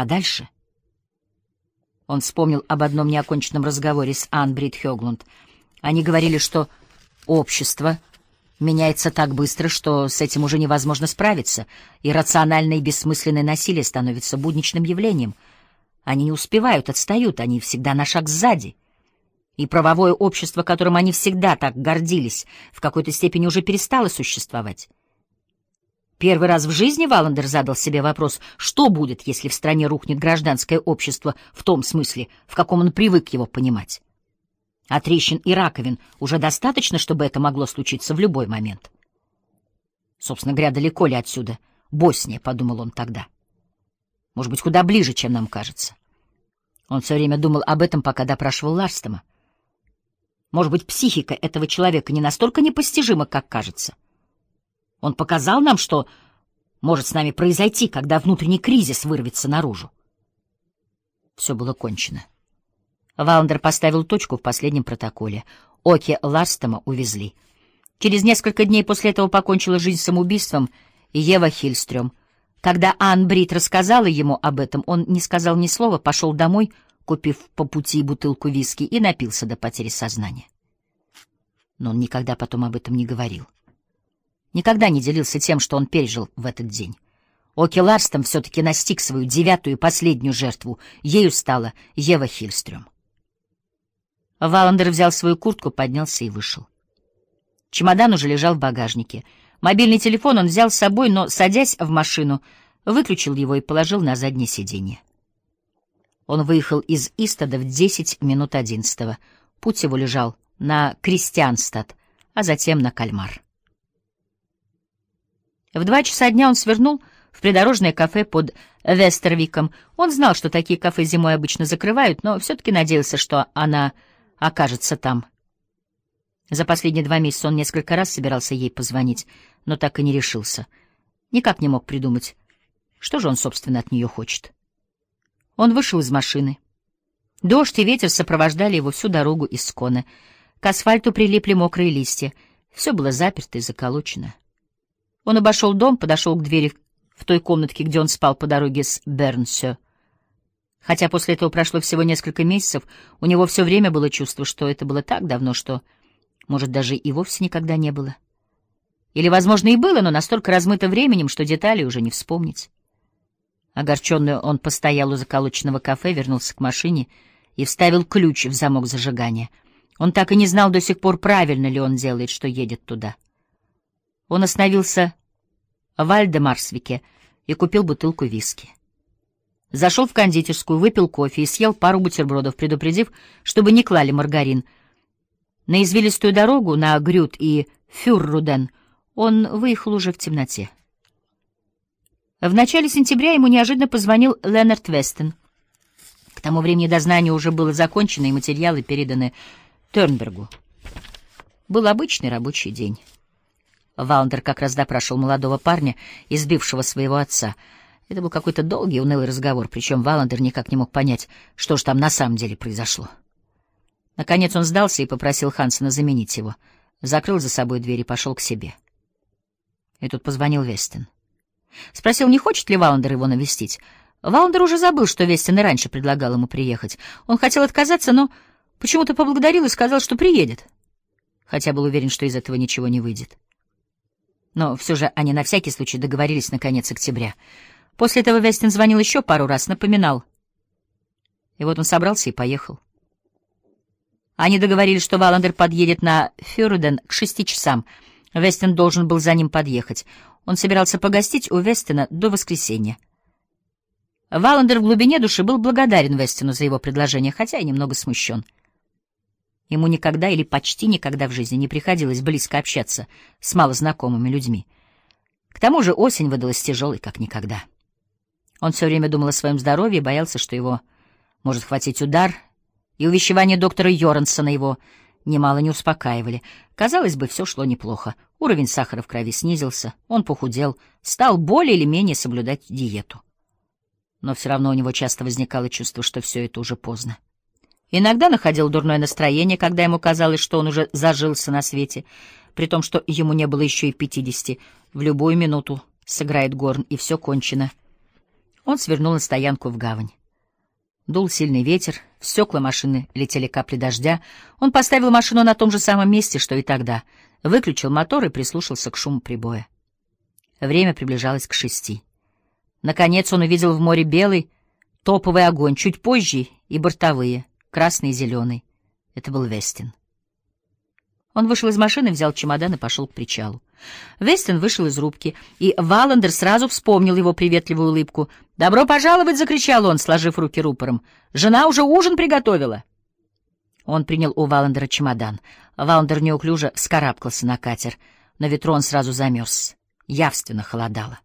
А дальше? Он вспомнил об одном неоконченном разговоре с Ан Брит Хёглунд. Они говорили, что общество меняется так быстро, что с этим уже невозможно справиться, и рациональное и бессмысленное насилие становится будничным явлением. Они не успевают, отстают, они всегда на шаг сзади. И правовое общество, которым они всегда так гордились, в какой-то степени уже перестало существовать. Первый раз в жизни Валандер задал себе вопрос, что будет, если в стране рухнет гражданское общество в том смысле, в каком он привык его понимать. А трещин и раковин уже достаточно, чтобы это могло случиться в любой момент. Собственно говоря, далеко ли отсюда? Босния, — подумал он тогда. Может быть, куда ближе, чем нам кажется. Он все время думал об этом, пока допрашивал Ларстома. Может быть, психика этого человека не настолько непостижима, как кажется. Он показал нам, что может с нами произойти, когда внутренний кризис вырвется наружу. Все было кончено. Валандер поставил точку в последнем протоколе. Оки Ларстома увезли. Через несколько дней после этого покончила жизнь самоубийством Ева Хильстрём. Когда Ан Брит рассказала ему об этом, он не сказал ни слова, пошел домой, купив по пути бутылку виски, и напился до потери сознания. Но он никогда потом об этом не говорил никогда не делился тем, что он пережил в этот день. Оки Ларстом все-таки настиг свою девятую и последнюю жертву. Ею стала Ева Хильстрём. Валандер взял свою куртку, поднялся и вышел. Чемодан уже лежал в багажнике. Мобильный телефон он взял с собой, но, садясь в машину, выключил его и положил на заднее сиденье. Он выехал из Истода в десять минут одиннадцатого. Путь его лежал на Кристианстад, а затем на Кальмар. В два часа дня он свернул в придорожное кафе под Вестервиком. Он знал, что такие кафе зимой обычно закрывают, но все-таки надеялся, что она окажется там. За последние два месяца он несколько раз собирался ей позвонить, но так и не решился. Никак не мог придумать, что же он, собственно, от нее хочет. Он вышел из машины. Дождь и ветер сопровождали его всю дорогу из Скона. К асфальту прилипли мокрые листья. Все было заперто и заколочено. Он обошел дом, подошел к двери в той комнатке, где он спал по дороге с Бернсё. Хотя после этого прошло всего несколько месяцев, у него все время было чувство, что это было так давно, что, может, даже и вовсе никогда не было. Или, возможно, и было, но настолько размыто временем, что детали уже не вспомнить. Огорченный он постоял у заколоченного кафе, вернулся к машине и вставил ключ в замок зажигания. Он так и не знал до сих пор, правильно ли он делает, что едет туда. Он остановился в Альдемарсвике и купил бутылку виски. Зашел в кондитерскую, выпил кофе и съел пару бутербродов, предупредив, чтобы не клали маргарин. На извилистую дорогу, на Грют и Фюрруден, он выехал уже в темноте. В начале сентября ему неожиданно позвонил Ленард Вестен. К тому времени дознание уже было закончено, и материалы переданы Тернбергу. Был обычный рабочий день. Валандер как раз допрашивал молодого парня, избившего своего отца. Это был какой-то долгий, унылый разговор, причем Валандер никак не мог понять, что же там на самом деле произошло. Наконец он сдался и попросил Хансена заменить его. Закрыл за собой дверь и пошел к себе. И тут позвонил Вестин. Спросил, не хочет ли Валандер его навестить. Валандер уже забыл, что Вестин и раньше предлагал ему приехать. Он хотел отказаться, но почему-то поблагодарил и сказал, что приедет. Хотя был уверен, что из этого ничего не выйдет. Но все же они на всякий случай договорились на конец октября. После этого Вестин звонил еще пару раз, напоминал. И вот он собрался и поехал. Они договорились, что Валандер подъедет на Фюрден к шести часам. Вестин должен был за ним подъехать. Он собирался погостить у Вестина до воскресенья. Валандер в глубине души был благодарен Вестину за его предложение, хотя и немного смущен. Ему никогда или почти никогда в жизни не приходилось близко общаться с малознакомыми людьми. К тому же осень выдалась тяжелой, как никогда. Он все время думал о своем здоровье и боялся, что его может хватить удар, и увещевания доктора Йорансона его немало не успокаивали. Казалось бы, все шло неплохо. Уровень сахара в крови снизился, он похудел, стал более или менее соблюдать диету. Но все равно у него часто возникало чувство, что все это уже поздно. Иногда находил дурное настроение, когда ему казалось, что он уже зажился на свете, при том, что ему не было еще и пятидесяти. В любую минуту сыграет горн, и все кончено. Он свернул на стоянку в гавань. Дул сильный ветер, в стекла машины летели капли дождя. Он поставил машину на том же самом месте, что и тогда, выключил мотор и прислушался к шуму прибоя. Время приближалось к шести. Наконец он увидел в море белый топовый огонь, чуть позже и бортовые, красный и зеленый. Это был Вестин. Он вышел из машины, взял чемодан и пошел к причалу. Вестин вышел из рубки, и Валандер сразу вспомнил его приветливую улыбку. «Добро пожаловать!» — закричал он, сложив руки рупором. «Жена уже ужин приготовила!» Он принял у Валандера чемодан. Валандер неуклюже вскарабкался на катер. На ветру он сразу замерз. Явственно холодало.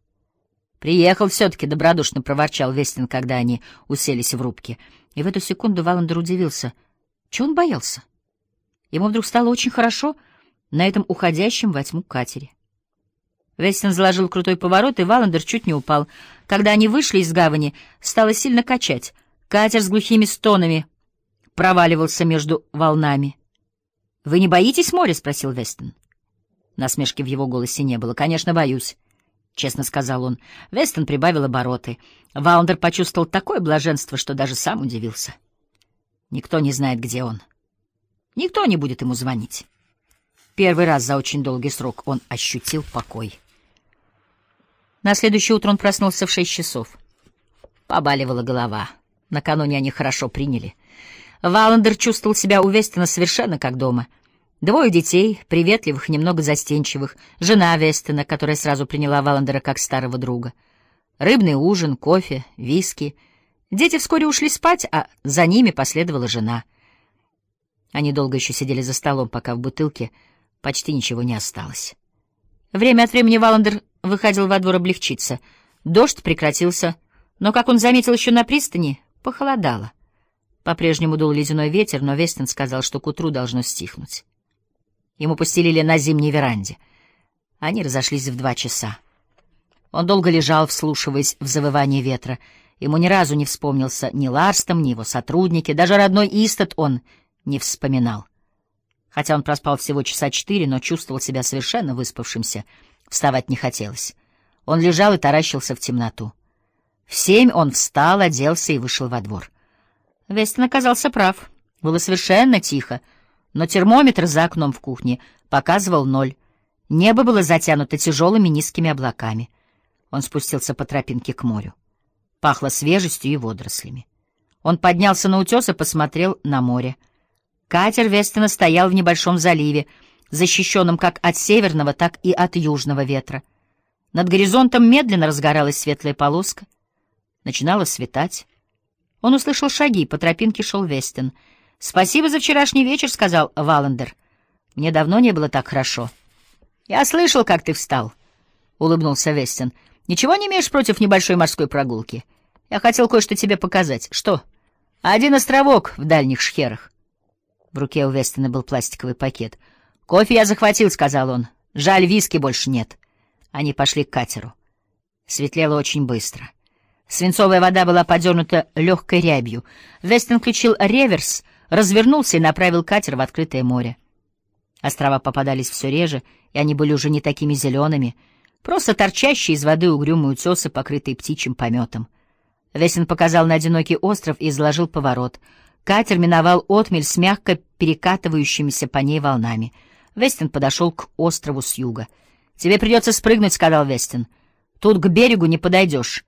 «Приехал все-таки», — добродушно проворчал Вестин, когда они уселись в рубке. И в эту секунду Валандер удивился. Чего он боялся? Ему вдруг стало очень хорошо на этом уходящем во тьму катере. Вестин заложил крутой поворот, и Валандер чуть не упал. Когда они вышли из гавани, стало сильно качать. Катер с глухими стонами проваливался между волнами. — Вы не боитесь моря? — спросил Вестин. Насмешки в его голосе не было. — Конечно, боюсь, — честно сказал он. Вестон прибавил обороты. Валандер почувствовал такое блаженство, что даже сам удивился. Никто не знает, где он. Никто не будет ему звонить. Первый раз за очень долгий срок он ощутил покой. На следующее утро он проснулся в шесть часов. Побаливала голова. Накануне они хорошо приняли. Валандер чувствовал себя у Вестона совершенно как дома. Двое детей, приветливых, немного застенчивых, жена Вестона, которая сразу приняла Валандера как старого друга. Рыбный ужин, кофе, виски. Дети вскоре ушли спать, а за ними последовала жена. Они долго еще сидели за столом, пока в бутылке почти ничего не осталось. Время от времени Валандер выходил во двор облегчиться. Дождь прекратился, но, как он заметил еще на пристани, похолодало. По-прежнему дул ледяной ветер, но Вестон сказал, что к утру должно стихнуть. Ему постелили на зимней веранде. Они разошлись в два часа. Он долго лежал, вслушиваясь в завывание ветра. Ему ни разу не вспомнился ни Ларстом, ни его сотрудники, даже родной Истат он не вспоминал. Хотя он проспал всего часа четыре, но чувствовал себя совершенно выспавшимся. Вставать не хотелось. Он лежал и таращился в темноту. В семь он встал, оделся и вышел во двор. Вестон оказался прав. Было совершенно тихо, но термометр за окном в кухне показывал ноль. Небо было затянуто тяжелыми низкими облаками. Он спустился по тропинке к морю. Пахло свежестью и водорослями. Он поднялся на утес и посмотрел на море. Катер Вестона стоял в небольшом заливе, защищенном как от северного, так и от южного ветра. Над горизонтом медленно разгоралась светлая полоска. Начинало светать. Он услышал шаги, по тропинке шел Вестон. «Спасибо за вчерашний вечер», — сказал Валандер. «Мне давно не было так хорошо». «Я слышал, как ты встал», — улыбнулся Вестон. «Ничего не имеешь против небольшой морской прогулки? Я хотел кое-что тебе показать. Что? Один островок в дальних шхерах. В руке у Вестона был пластиковый пакет. «Кофе я захватил», — сказал он. «Жаль, виски больше нет». Они пошли к катеру. Светлело очень быстро. Свинцовая вода была подернута легкой рябью. Вестон включил реверс, развернулся и направил катер в открытое море. Острова попадались все реже, и они были уже не такими зелеными, просто торчащие из воды угрюмые утесы, покрытые птичьим пометом. Весен показал на одинокий остров и изложил поворот — Катер миновал отмель с мягко перекатывающимися по ней волнами. Вестин подошел к острову с юга. «Тебе придется спрыгнуть», — сказал Вестин. «Тут к берегу не подойдешь.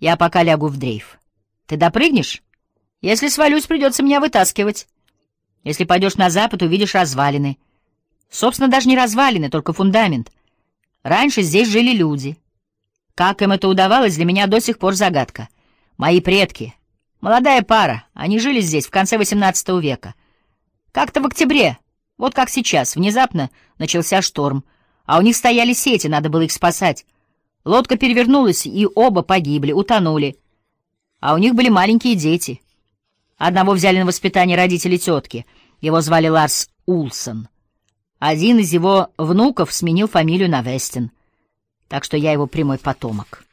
Я пока лягу в дрейф. Ты допрыгнешь? Если свалюсь, придется меня вытаскивать. Если пойдешь на запад, увидишь развалины. Собственно, даже не развалины, только фундамент. Раньше здесь жили люди. Как им это удавалось, для меня до сих пор загадка. Мои предки, Молодая пара, они жили здесь в конце XVIII века. Как-то в октябре, вот как сейчас, внезапно начался шторм, а у них стояли сети, надо было их спасать. Лодка перевернулась, и оба погибли, утонули. А у них были маленькие дети. Одного взяли на воспитание родители тетки, его звали Ларс Улсон. Один из его внуков сменил фамилию на Вестин, так что я его прямой потомок.